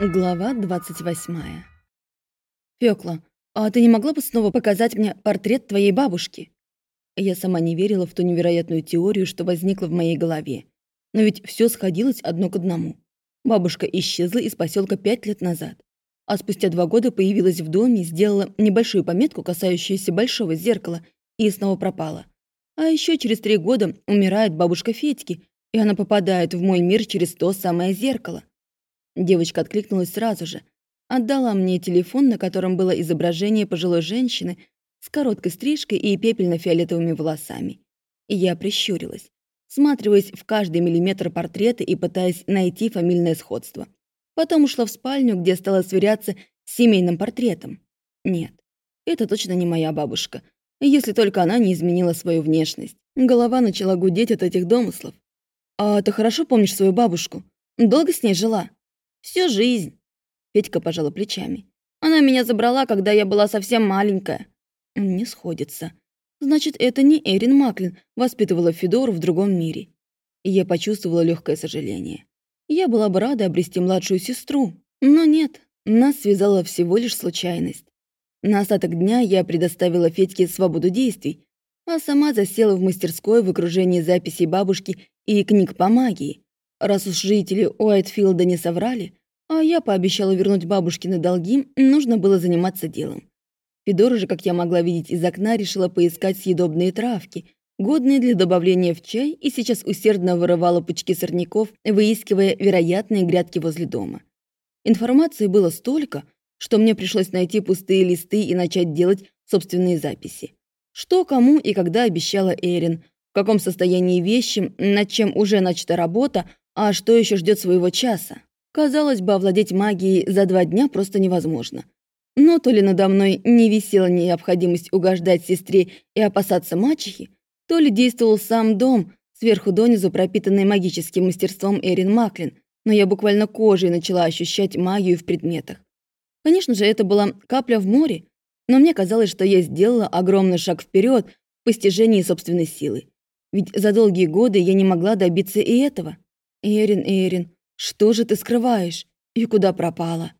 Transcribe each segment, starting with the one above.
Глава 28. Фёкла, а ты не могла бы снова показать мне портрет твоей бабушки? Я сама не верила в ту невероятную теорию, что возникла в моей голове. Но ведь все сходилось одно к одному. Бабушка исчезла из поселка пять лет назад. А спустя два года появилась в доме, сделала небольшую пометку, касающуюся большого зеркала, и снова пропала. А еще через три года умирает бабушка Федьки, и она попадает в мой мир через то самое зеркало. Девочка откликнулась сразу же. Отдала мне телефон, на котором было изображение пожилой женщины с короткой стрижкой и пепельно-фиолетовыми волосами. И я прищурилась, сматриваясь в каждый миллиметр портрета и пытаясь найти фамильное сходство. Потом ушла в спальню, где стала сверяться с семейным портретом. Нет, это точно не моя бабушка, если только она не изменила свою внешность. Голова начала гудеть от этих домыслов. «А ты хорошо помнишь свою бабушку? Долго с ней жила?» Всю жизнь. Петька пожала плечами. Она меня забрала, когда я была совсем маленькая. Не сходится. Значит, это не Эрин Маклин воспитывала Федору в другом мире. И я почувствовала легкое сожаление. Я была бы рада обрести младшую сестру, но нет, нас связала всего лишь случайность. На остаток дня я предоставила Федьке свободу действий, а сама засела в мастерской в окружении записей бабушки и книг по магии. Раз уж жители Уайтфилда не соврали, а я пообещала вернуть бабушкины долги, нужно было заниматься делом. Федора же, как я могла видеть из окна, решила поискать съедобные травки, годные для добавления в чай, и сейчас усердно вырывала пучки сорняков, выискивая вероятные грядки возле дома. Информации было столько, что мне пришлось найти пустые листы и начать делать собственные записи. Что, кому и когда обещала Эрин, в каком состоянии вещи, над чем уже начата работа, а что еще ждет своего часа? Казалось бы, овладеть магией за два дня просто невозможно. Но то ли надо мной не висела необходимость угождать сестре и опасаться мачехи, то ли действовал сам дом, сверху донизу пропитанный магическим мастерством Эрин Маклин, но я буквально кожей начала ощущать магию в предметах. Конечно же, это была капля в море, но мне казалось, что я сделала огромный шаг вперед в постижении собственной силы. Ведь за долгие годы я не могла добиться и этого. «Эрин, Эрин, что же ты скрываешь? И куда пропала?»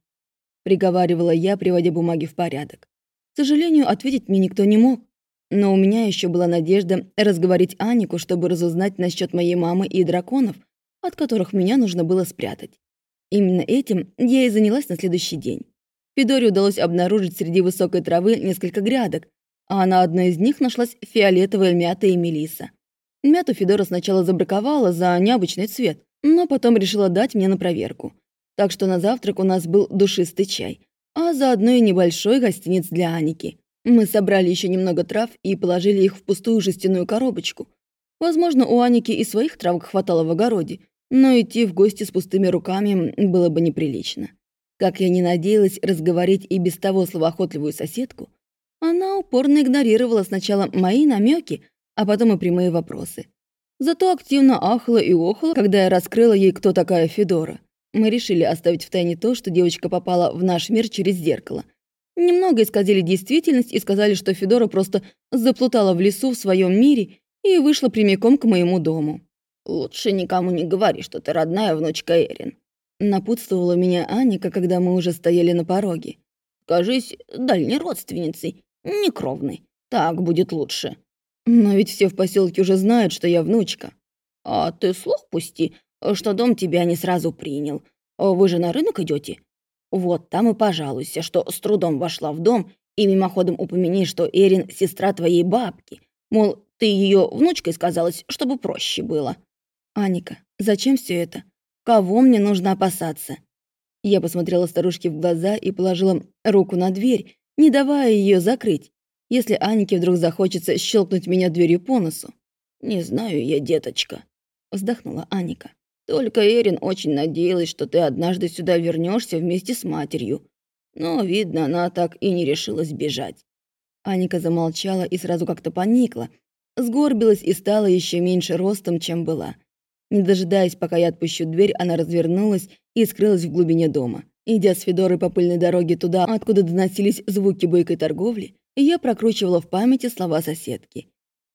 Приговаривала я, приводя бумаги в порядок. К сожалению, ответить мне никто не мог. Но у меня еще была надежда разговорить Анику, чтобы разузнать насчет моей мамы и драконов, от которых меня нужно было спрятать. Именно этим я и занялась на следующий день. Федоре удалось обнаружить среди высокой травы несколько грядок, а на одной из них нашлась фиолетовая мята и мелиса. Мяту Федора сначала забраковала за необычный цвет, но потом решила дать мне на проверку. Так что на завтрак у нас был душистый чай, а заодно и небольшой гостиниц для Аники. Мы собрали еще немного трав и положили их в пустую жестяную коробочку. Возможно, у Аники и своих травок хватало в огороде, но идти в гости с пустыми руками было бы неприлично. Как я не надеялась разговорить и без того словоохотливую соседку, она упорно игнорировала сначала мои намеки, а потом и прямые вопросы. Зато активно ахала и охала, когда я раскрыла ей, кто такая Федора. Мы решили оставить в тайне то, что девочка попала в наш мир через зеркало. Немного исказили действительность и сказали, что Федора просто заплутала в лесу в своем мире и вышла прямиком к моему дому. «Лучше никому не говори, что ты родная внучка Эрин», напутствовала меня Аника, когда мы уже стояли на пороге. «Кажись, дальней родственницей, некровной. Так будет лучше». Но ведь все в поселке уже знают, что я внучка. А ты слух пусти, что дом тебя не сразу принял. Вы же на рынок идете? Вот там и пожалуйся, что с трудом вошла в дом и мимоходом упомяни, что Эрин — сестра твоей бабки. Мол, ты ее внучкой сказалась, чтобы проще было. Аника, зачем все это? Кого мне нужно опасаться? Я посмотрела старушке в глаза и положила руку на дверь, не давая ее закрыть если Анике вдруг захочется щелкнуть меня дверью по носу. «Не знаю я, деточка», — вздохнула Аника. «Только Эрин очень надеялась, что ты однажды сюда вернешься вместе с матерью. Но, видно, она так и не решилась бежать». Аника замолчала и сразу как-то поникла, сгорбилась и стала еще меньше ростом, чем была. Не дожидаясь, пока я отпущу дверь, она развернулась и скрылась в глубине дома. Идя с Федорой по пыльной дороге туда, откуда доносились звуки бойкой торговли, я прокручивала в памяти слова соседки.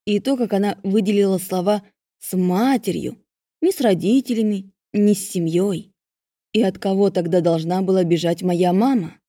И то, как она выделила слова «с матерью», не с родителями, не с семьей. И от кого тогда должна была бежать моя мама?